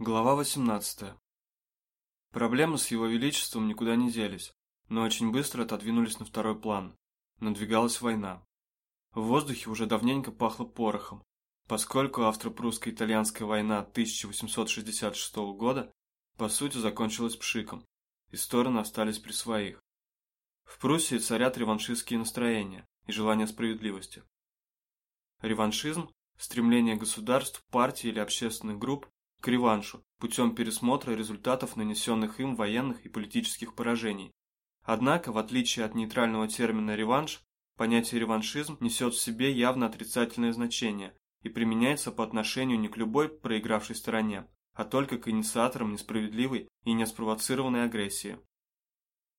Глава 18. Проблемы с его величеством никуда не делись, но очень быстро отодвинулись на второй план. Надвигалась война. В воздухе уже давненько пахло порохом, поскольку австро-прусско-итальянская война 1866 года по сути закончилась пшиком, и стороны остались при своих. В Пруссии царят реваншистские настроения и желание справедливости. Реваншизм – стремление государств, партий или общественных групп к реваншу путем пересмотра результатов нанесенных им военных и политических поражений. Однако, в отличие от нейтрального термина «реванш», понятие «реваншизм» несет в себе явно отрицательное значение и применяется по отношению не к любой проигравшей стороне, а только к инициаторам несправедливой и неспровоцированной агрессии.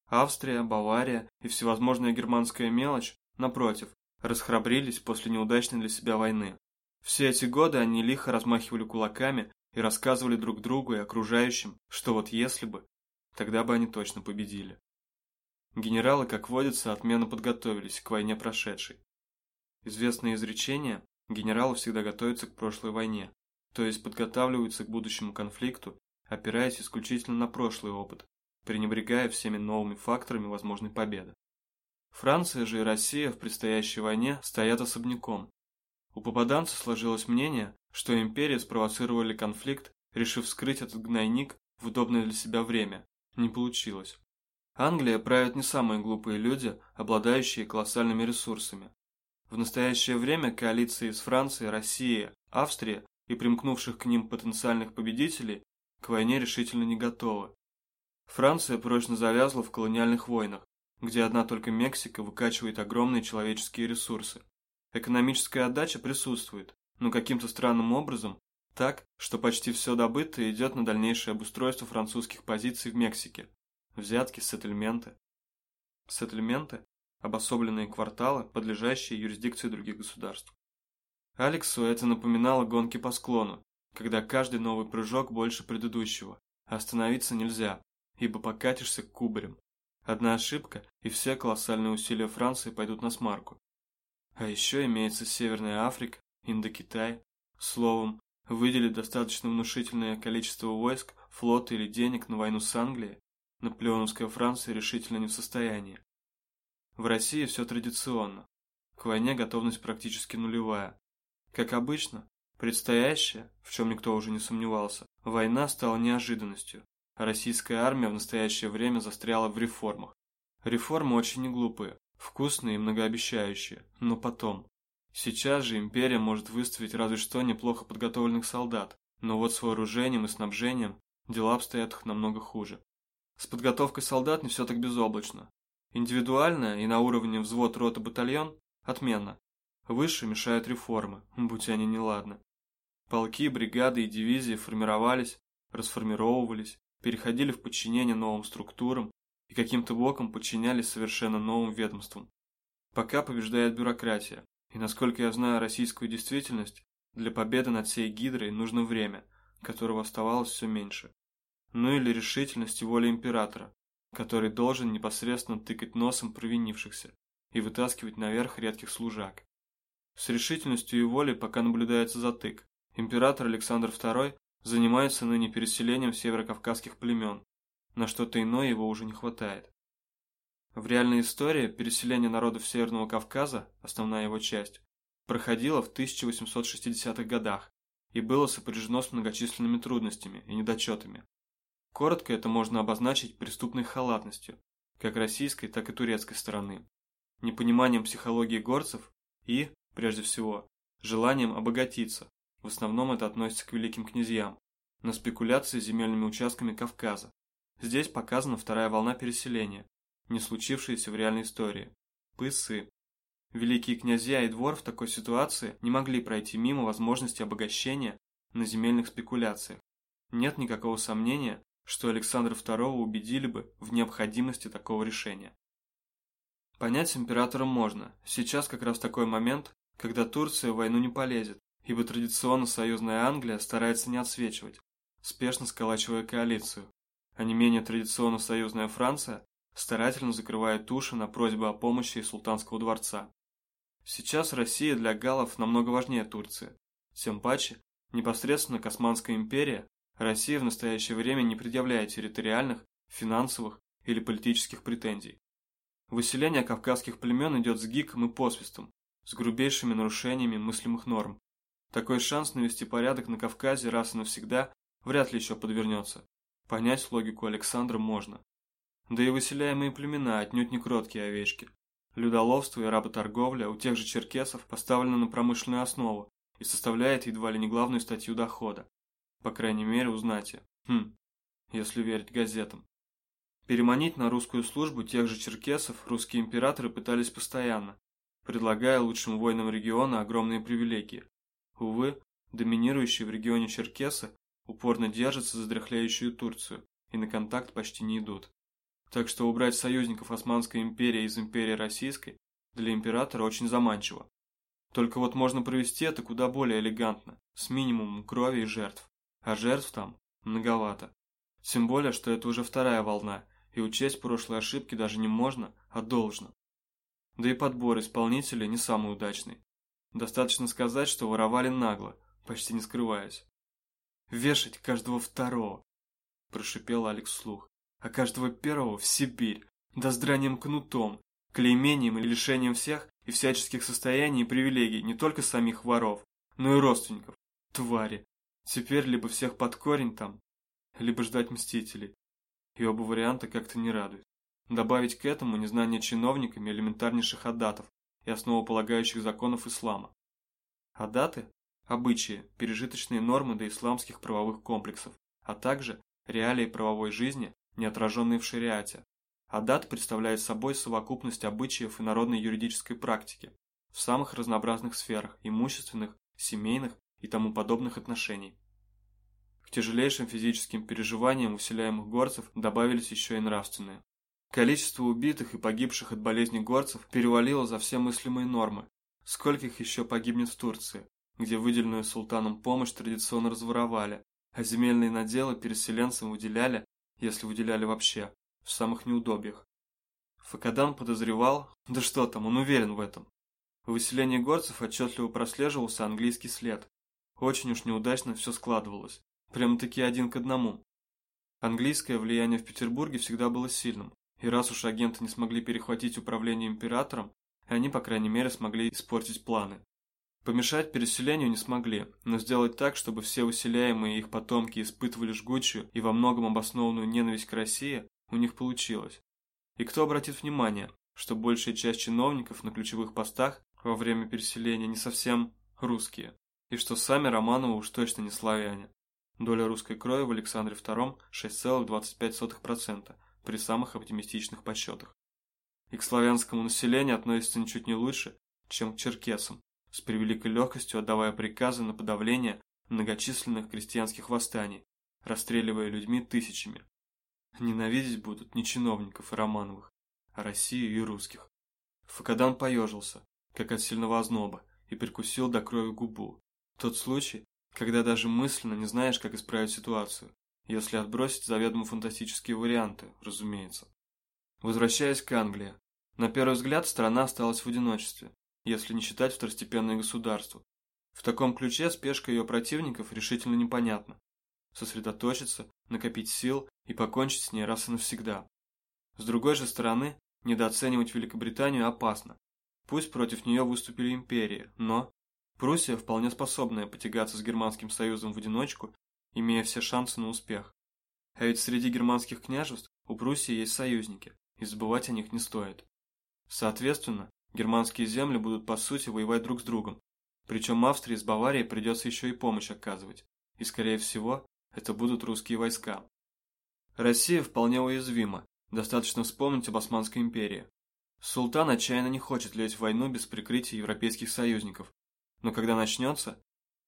Австрия, Бавария и всевозможная германская мелочь, напротив, расхрабрились после неудачной для себя войны. Все эти годы они лихо размахивали кулаками и рассказывали друг другу и окружающим, что вот если бы, тогда бы они точно победили. Генералы, как водится, отменно подготовились к войне прошедшей. Известное изречение «генералы всегда готовятся к прошлой войне», то есть подготавливаются к будущему конфликту, опираясь исключительно на прошлый опыт, пренебрегая всеми новыми факторами возможной победы. Франция же и Россия в предстоящей войне стоят особняком. У попаданца сложилось мнение, что империи спровоцировали конфликт, решив скрыть этот гнойник в удобное для себя время. Не получилось. Англия правят не самые глупые люди, обладающие колоссальными ресурсами. В настоящее время коалиции из Франции, России, Австрии и примкнувших к ним потенциальных победителей к войне решительно не готовы. Франция прочно завязла в колониальных войнах, где одна только Мексика выкачивает огромные человеческие ресурсы. Экономическая отдача присутствует, но каким-то странным образом так, что почти все добытое идет на дальнейшее обустройство французских позиций в Мексике. Взятки, сеттельменты. Сеттельменты – обособленные кварталы, подлежащие юрисдикции других государств. Алексу это напоминало гонки по склону, когда каждый новый прыжок больше предыдущего, а остановиться нельзя, ибо покатишься к кубарям. Одна ошибка, и все колоссальные усилия Франции пойдут на смарку. А еще имеется Северная Африка, Индокитай. Словом, выделить достаточно внушительное количество войск, флота или денег на войну с Англией, наполеоновская Франция решительно не в состоянии. В России все традиционно. К войне готовность практически нулевая. Как обычно, предстоящая, в чем никто уже не сомневался, война стала неожиданностью, российская армия в настоящее время застряла в реформах. Реформы очень неглупые, вкусные и многообещающие, но потом. Сейчас же империя может выставить разве что неплохо подготовленных солдат, но вот с вооружением и снабжением дела обстоят намного хуже. С подготовкой солдат не все так безоблачно. Индивидуально и на уровне взвод, рота, батальон – отменно. Выше мешают реформы, будь они неладны. Полки, бригады и дивизии формировались, расформировывались, переходили в подчинение новым структурам и каким-то боком подчинялись совершенно новым ведомствам. Пока побеждает бюрократия, и насколько я знаю российскую действительность, для победы над всей Гидрой нужно время, которого оставалось все меньше. Ну или решительность и воля императора, который должен непосредственно тыкать носом провинившихся и вытаскивать наверх редких служак. С решительностью и волей пока наблюдается затык. Император Александр II занимается ныне переселением северокавказских племен, на что-то иное его уже не хватает. В реальной истории переселение народов Северного Кавказа, основная его часть, проходило в 1860-х годах и было сопряжено с многочисленными трудностями и недочетами. Коротко это можно обозначить преступной халатностью, как российской, так и турецкой стороны, непониманием психологии горцев и, прежде всего, желанием обогатиться, в основном это относится к великим князьям, на спекуляции земельными участками Кавказа. Здесь показана вторая волна переселения, не случившиеся в реальной истории. Пысы. Великие князья и двор в такой ситуации не могли пройти мимо возможности обогащения на земельных спекуляциях. Нет никакого сомнения, что Александра II убедили бы в необходимости такого решения. Понять императора можно. Сейчас как раз такой момент, когда Турция в войну не полезет, ибо традиционно союзная Англия старается не отсвечивать, спешно сколачивая коалицию, а не менее традиционно союзная Франция старательно закрывает уши на просьбы о помощи из султанского дворца. Сейчас Россия для галлов намного важнее Турции. Тем паче, непосредственно Османская империя, Россия в настоящее время не предъявляет территориальных, финансовых или политических претензий. Выселение кавказских племен идет с гиком и посвистом, с грубейшими нарушениями мыслимых норм. Такой шанс навести порядок на Кавказе раз и навсегда вряд ли еще подвернется. Понять логику Александра можно. Да и выселяемые племена отнюдь не кроткие овечки. Людоловство и работорговля у тех же черкесов поставлено на промышленную основу и составляет едва ли не главную статью дохода. По крайней мере, у знати. Хм, если верить газетам. Переманить на русскую службу тех же черкесов русские императоры пытались постоянно, предлагая лучшим воинам региона огромные привилегии. Увы, доминирующие в регионе черкесы упорно держатся за дряхляющую Турцию и на контакт почти не идут. Так что убрать союзников Османской империи из империи Российской для императора очень заманчиво. Только вот можно провести это куда более элегантно, с минимумом крови и жертв. А жертв там многовато. Тем более, что это уже вторая волна, и учесть прошлые ошибки даже не можно, а должно. Да и подбор исполнителей не самый удачный. Достаточно сказать, что воровали нагло, почти не скрываясь. «Вешать каждого второго!» – прошипел Алекс вслух. «А каждого первого в Сибирь, да с дранием кнутом, клеймением и лишением всех и всяческих состояний и привилегий не только самих воров, но и родственников. Твари! Теперь либо всех под корень там, либо ждать мстителей и оба варианта как-то не радуют. Добавить к этому незнание чиновниками элементарнейших адатов и основополагающих законов ислама. Адаты – обычаи, пережиточные нормы до исламских правовых комплексов, а также реалии правовой жизни, не отраженные в шариате. Адат представляет собой совокупность обычаев и народной юридической практики в самых разнообразных сферах – имущественных, семейных и тому подобных отношений. К тяжелейшим физическим переживаниям усиляемых горцев добавились еще и нравственные. Количество убитых и погибших от болезни горцев перевалило за все мыслимые нормы. Скольких еще погибнет в Турции, где выделенную султаном помощь традиционно разворовали, а земельные наделы переселенцам выделяли, если выделяли вообще, в самых неудобьях. Факадан подозревал, да что там, он уверен в этом. В выселении горцев отчетливо прослеживался английский след. Очень уж неудачно все складывалось. Прямо-таки один к одному. Английское влияние в Петербурге всегда было сильным, и раз уж агенты не смогли перехватить управление императором, они, по крайней мере, смогли испортить планы. Помешать переселению не смогли, но сделать так, чтобы все выселяемые их потомки испытывали жгучую и во многом обоснованную ненависть к России, у них получилось. И кто обратит внимание, что большая часть чиновников на ключевых постах во время переселения не совсем русские, и что сами Романовы уж точно не славяне. Доля русской крови в Александре II 6,25% при самых оптимистичных подсчетах. И к славянскому населению относится ничуть не лучше, чем к черкесам, с превеликой легкостью отдавая приказы на подавление многочисленных крестьянских восстаний, расстреливая людьми тысячами. Ненавидеть будут не чиновников и Романовых, а Россию и русских. Факадан поежился, как от сильного озноба, и прикусил до крови губу. Тот случай, когда даже мысленно не знаешь, как исправить ситуацию, если отбросить заведомо фантастические варианты, разумеется. Возвращаясь к Англии, на первый взгляд страна осталась в одиночестве, если не считать второстепенное государство. В таком ключе спешка ее противников решительно непонятна. Сосредоточиться, накопить сил и покончить с ней раз и навсегда. С другой же стороны, недооценивать Великобританию опасно. Пусть против нее выступили империи, но Пруссия вполне способная потягаться с Германским союзом в одиночку, имея все шансы на успех. А ведь среди германских княжеств у Пруссии есть союзники, и забывать о них не стоит. Соответственно, германские земли будут по сути воевать друг с другом, причем Австрии с Баварией придется еще и помощь оказывать, и скорее всего, это будут русские войска. Россия вполне уязвима, достаточно вспомнить об Османской империи. Султан отчаянно не хочет лезть в войну без прикрытия европейских союзников, но когда начнется,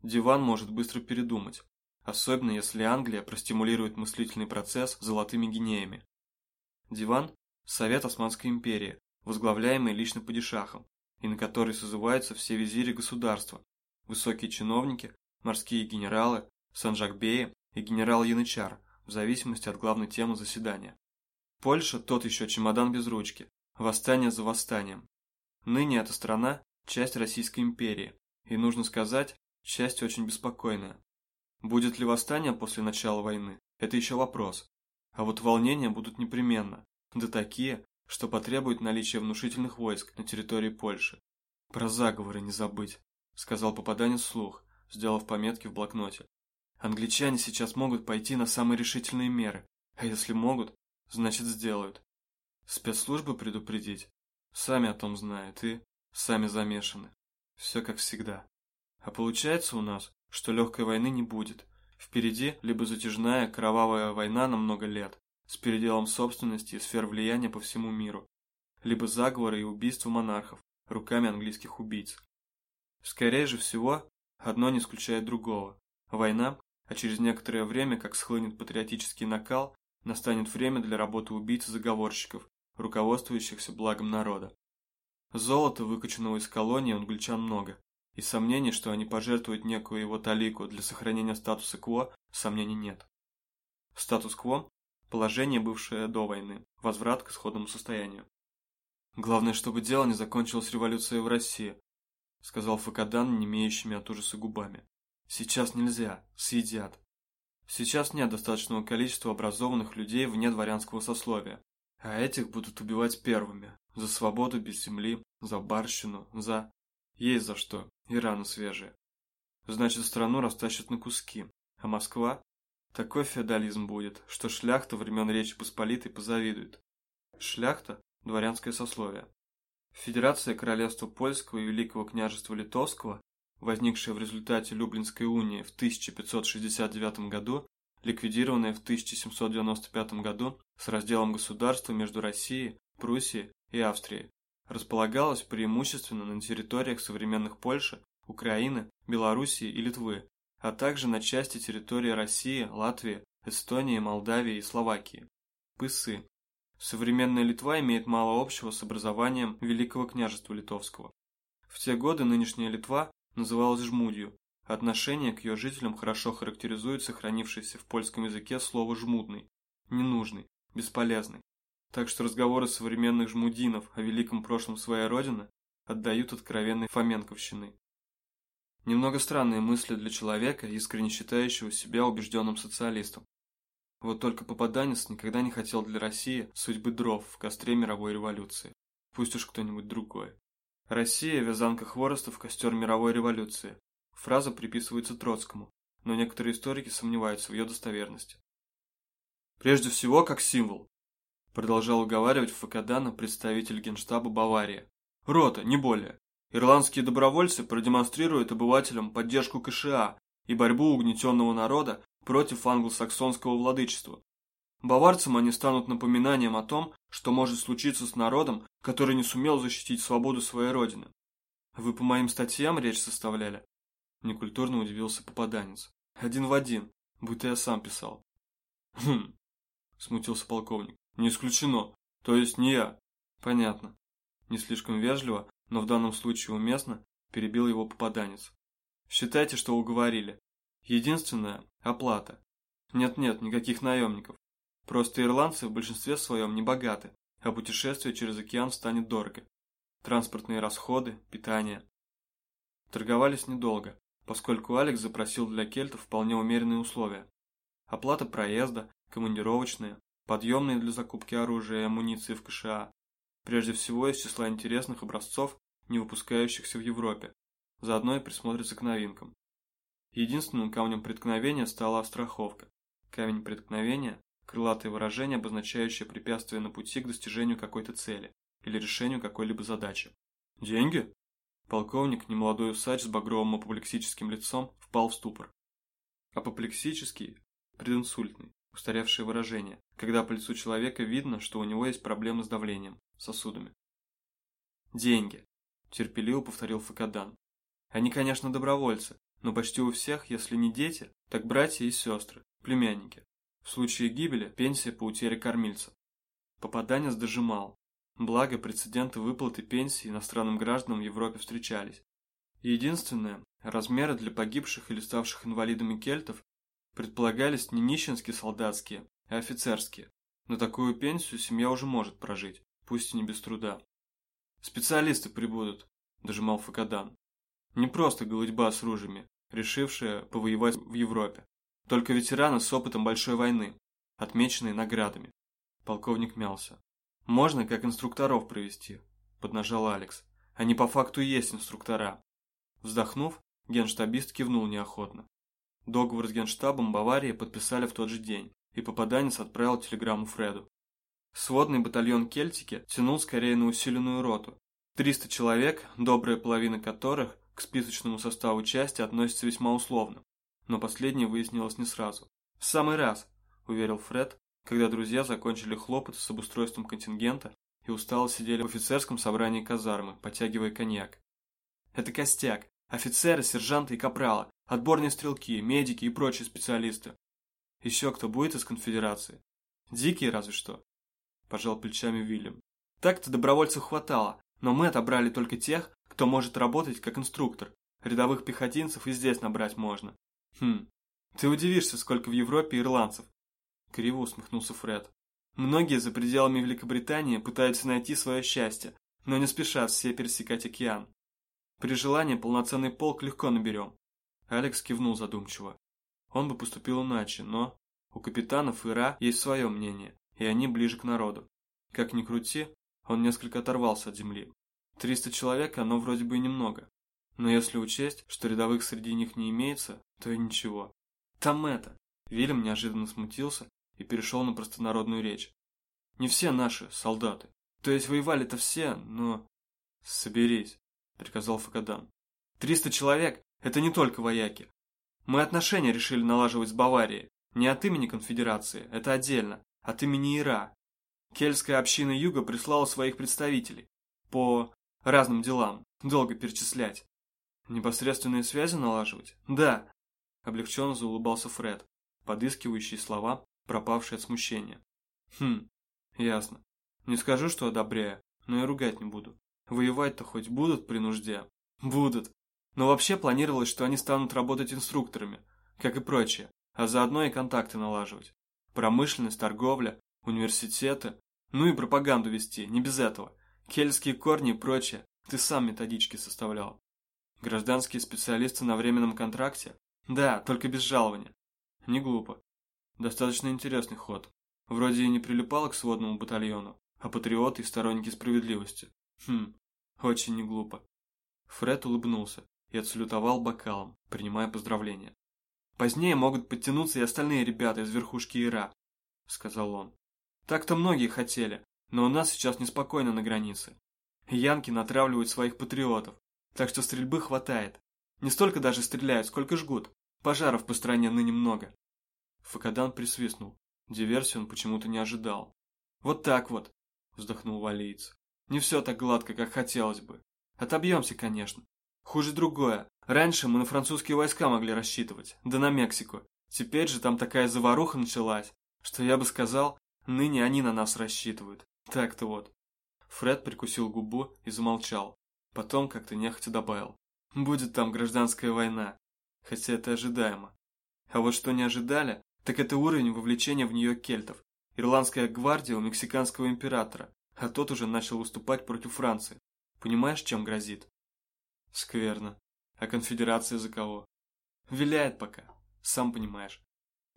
диван может быстро передумать, особенно если Англия простимулирует мыслительный процесс золотыми гинеями. Диван – Совет Османской империи, возглавляемый лично падишахом, и на который созываются все визири государства, высокие чиновники, морские генералы, санжакбеи и генерал Янычар, в зависимости от главной темы заседания. Польша – тот еще чемодан без ручки, восстание за восстанием. Ныне эта страна – часть Российской империи, и, нужно сказать, часть очень беспокойная. Будет ли восстание после начала войны, это еще вопрос. А вот волнения будут непременно, да такие, что потребуют наличия внушительных войск на территории Польши. Про заговоры не забыть, сказал попаданец вслух, сделав пометки в блокноте. Англичане сейчас могут пойти на самые решительные меры, а если могут, значит сделают. Спецслужбы предупредить? Сами о том знают и сами замешаны. Все как всегда. А получается у нас, что легкой войны не будет. Впереди либо затяжная кровавая война на много лет, с переделом собственности и сфер влияния по всему миру, либо заговоры и убийства монархов руками английских убийц. Скорее же всего, одно не исключает другого. Война, а через некоторое время, как схлынет патриотический накал, настанет время для работы убийц и заговорщиков, руководствующихся благом народа. Золота, выкачанного из колонии, англичан много, и сомнений, что они пожертвуют некую его талику для сохранения статуса кво, сомнений нет. Статус-кво – положение, бывшее до войны, возврат к исходному состоянию. Главное, чтобы дело не закончилось революцией в России, сказал Факадан, не имеющими от ужаса губами. Сейчас нельзя, съедят. Сейчас нет достаточного количества образованных людей вне дворянского сословия, а этих будут убивать первыми. За свободу без земли, за барщину, за... Есть за что, и раны свежие. Значит, страну растащат на куски. А Москва? Такой феодализм будет, что шляхта времен Речи Посполитой позавидует. Шляхта – дворянское сословие. Федерация Королевства Польского и Великого княжества Литовского, возникшая в результате Люблинской унии в 1569 году, ликвидированная в 1795 году с разделом государства между Россией, Пруссией и Австрией, располагалась преимущественно на территориях современных Польши, Украины, Белоруссии и Литвы, а также на части территории России, Латвии, Эстонии, Молдавии и Словакии. Пысы. Современная Литва имеет мало общего с образованием Великого княжества Литовского. В те годы нынешняя Литва называлась Жмудью, Отношение к ее жителям хорошо характеризует сохранившееся в польском языке слово «жмудный», ненужный, бесполезный. Так что разговоры современных жмудинов о великом прошлом своей родины отдают откровенной фоменковщиной. Немного странные мысли для человека, искренне считающего себя убежденным социалистом. Вот только попаданец никогда не хотел для России судьбы дров в костре мировой революции. Пусть уж кто-нибудь другой. Россия – вязанка хвороста в костер мировой революции, Фраза приписывается Троцкому, но некоторые историки сомневаются в ее достоверности. Прежде всего, как символ, продолжал уговаривать Факадана представитель генштаба Бавария. Рота, не более. Ирландские добровольцы продемонстрируют обывателям поддержку КША и борьбу угнетенного народа против англосаксонского владычества. Баварцам они станут напоминанием о том, что может случиться с народом, который не сумел защитить свободу своей родины. Вы по моим статьям речь составляли? Некультурно удивился попаданец. Один в один, будто я сам писал. Хм, смутился полковник. Не исключено. То есть не я. Понятно. Не слишком вежливо, но в данном случае уместно, перебил его попаданец. Считайте, что уговорили. Единственное – оплата. Нет-нет, никаких наемников. Просто ирландцы в большинстве своем не богаты, а путешествие через океан станет дорого. Транспортные расходы, питание. Торговались недолго поскольку Алекс запросил для кельтов вполне умеренные условия. Оплата проезда, командировочные, подъемные для закупки оружия и амуниции в КША. Прежде всего из числа интересных образцов, не выпускающихся в Европе. Заодно и присмотрится к новинкам. Единственным камнем преткновения стала страховка. Камень преткновения – крылатое выражение, обозначающее препятствие на пути к достижению какой-то цели или решению какой-либо задачи. «Деньги?» Полковник, немолодой усач с багровым апоплексическим лицом, впал в ступор. Апоплексический – прединсультный, устаревшее выражение, когда по лицу человека видно, что у него есть проблемы с давлением, сосудами. «Деньги», – терпеливо повторил Факадан. «Они, конечно, добровольцы, но почти у всех, если не дети, так братья и сестры, племянники. В случае гибели – пенсия по утере кормильца». Попаданец дожимал, Благо, прецеденты выплаты пенсии иностранным гражданам в Европе встречались. Единственное, размеры для погибших или ставших инвалидами кельтов предполагались не нищенские солдатские, а офицерские. На такую пенсию семья уже может прожить, пусть и не без труда. «Специалисты прибудут», – дожимал Факадан. «Не просто голытьба с ружьями, решившая повоевать в Европе. только ветераны с опытом большой войны, отмеченные наградами. Полковник мялся. «Можно как инструкторов провести», – поднажал Алекс. «Они по факту есть инструктора». Вздохнув, генштабист кивнул неохотно. Договор с генштабом Баварии подписали в тот же день, и попаданец отправил телеграмму Фреду. Сводный батальон Кельтики тянул скорее на усиленную роту. 300 человек, добрая половина которых к списочному составу части относится весьма условно, но последнее выяснилось не сразу. «В самый раз», – уверил Фред, когда друзья закончили хлопоты с обустройством контингента и устало сидели в офицерском собрании казармы, потягивая коньяк. «Это костяк. Офицеры, сержанты и капралы, отборные стрелки, медики и прочие специалисты. Еще кто будет из конфедерации? Дикие разве что?» Пожал плечами Вильям. «Так-то добровольцев хватало, но мы отобрали только тех, кто может работать как инструктор. Рядовых пехотинцев и здесь набрать можно. Хм, ты удивишься, сколько в Европе ирландцев. Криво усмехнулся Фред. Многие за пределами Великобритании пытаются найти свое счастье, но не спешат все пересекать океан. При желании полноценный полк легко наберем. Алекс кивнул задумчиво. Он бы поступил иначе, но у капитанов Ира есть свое мнение, и они ближе к народу. Как ни крути, он несколько оторвался от земли. 300 человек оно вроде бы и немного. Но если учесть, что рядовых среди них не имеется, то и ничего. Там это. Вильям неожиданно смутился и перешел на простонародную речь. Не все наши солдаты. То есть воевали-то все, но... Соберись, приказал Факадан. Триста человек – это не только вояки. Мы отношения решили налаживать с Баварией. Не от имени конфедерации, это отдельно, от имени Ира. Кельтская община Юга прислала своих представителей. По разным делам. Долго перечислять. Непосредственные связи налаживать? Да. Облегченно заулыбался Фред, подыскивающий слова, пропавшие от смущения. Хм, ясно. Не скажу, что одобряю, но и ругать не буду. Воевать-то хоть будут при нужде? Будут. Но вообще планировалось, что они станут работать инструкторами, как и прочее, а заодно и контакты налаживать. Промышленность, торговля, университеты, ну и пропаганду вести, не без этого. Кельтские корни и прочее, ты сам методички составлял. Гражданские специалисты на временном контракте? Да, только без жалования. Не глупо. Достаточно интересный ход. Вроде и не прилипало к сводному батальону, а патриоты и сторонники справедливости. Хм, очень не глупо. Фред улыбнулся и отсалютовал бокалом, принимая поздравления. «Позднее могут подтянуться и остальные ребята из верхушки Ира», — сказал он. «Так-то многие хотели, но у нас сейчас неспокойно на границе. Янки натравливают своих патриотов, так что стрельбы хватает. Не столько даже стреляют, сколько жгут. Пожаров по стране ныне много. Факадан присвистнул. Диверсию он почему-то не ожидал. Вот так вот, вздохнул валиец. Не все так гладко, как хотелось бы. Отобьемся, конечно. Хуже другое. Раньше мы на французские войска могли рассчитывать, да на Мексику. Теперь же там такая заваруха началась, что я бы сказал, ныне они на нас рассчитывают. Так-то вот. Фред прикусил губу и замолчал. Потом как-то нехотя добавил. Будет там гражданская война. Хотя это ожидаемо. А вот что не ожидали, так это уровень вовлечения в нее кельтов. Ирландская гвардия у мексиканского императора, а тот уже начал выступать против Франции. Понимаешь, чем грозит? Скверно. А конфедерация за кого? Виляет пока, сам понимаешь.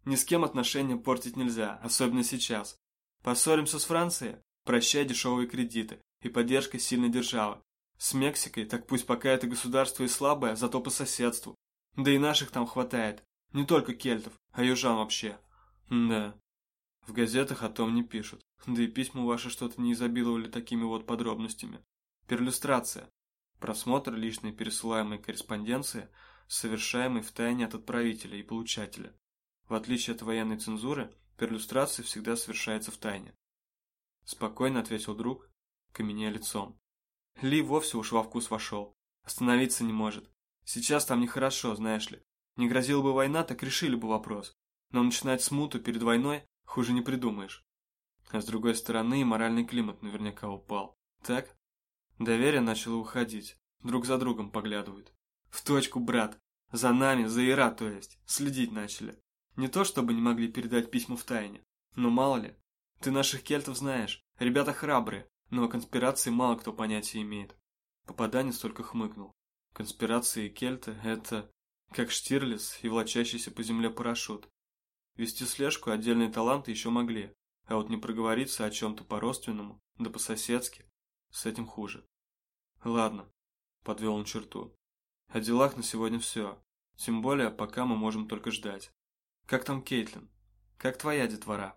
Ни с кем отношения портить нельзя, особенно сейчас. Поссоримся с Францией, прощай дешевые кредиты и поддержка сильной державы. С Мексикой, так пусть пока это государство и слабое, зато по соседству. Да и наших там хватает. Не только кельтов, а южан вообще. да. В газетах о том не пишут. Да и письма ваши что-то не изобиловали такими вот подробностями. Перлюстрация. Просмотр личной пересылаемой корреспонденции, совершаемый в тайне от отправителя и получателя. В отличие от военной цензуры, перлюстрация всегда совершается в тайне. Спокойно ответил друг, каменя лицом. Ли вовсе уж во вкус вошел. Остановиться не может. Сейчас там нехорошо, знаешь ли. Не грозила бы война, так решили бы вопрос. Но начинать смуту перед войной хуже не придумаешь. А с другой стороны, и моральный климат наверняка упал. Так? Доверие начало уходить. Друг за другом поглядывают. В точку, брат. За нами, за Ира, то есть. Следить начали. Не то, чтобы не могли передать письма в тайне. Но мало ли. Ты наших кельтов знаешь. Ребята храбрые но о конспирации мало кто понятия имеет. Попаданец только хмыкнул. Конспирации кельты – это как Штирлиц и влачащийся по земле парашют. Вести слежку отдельные таланты еще могли, а вот не проговориться о чем-то по-родственному, да по-соседски, с этим хуже. Ладно, подвел он черту. О делах на сегодня все. Тем более, пока мы можем только ждать. Как там Кейтлин? Как твоя детвора?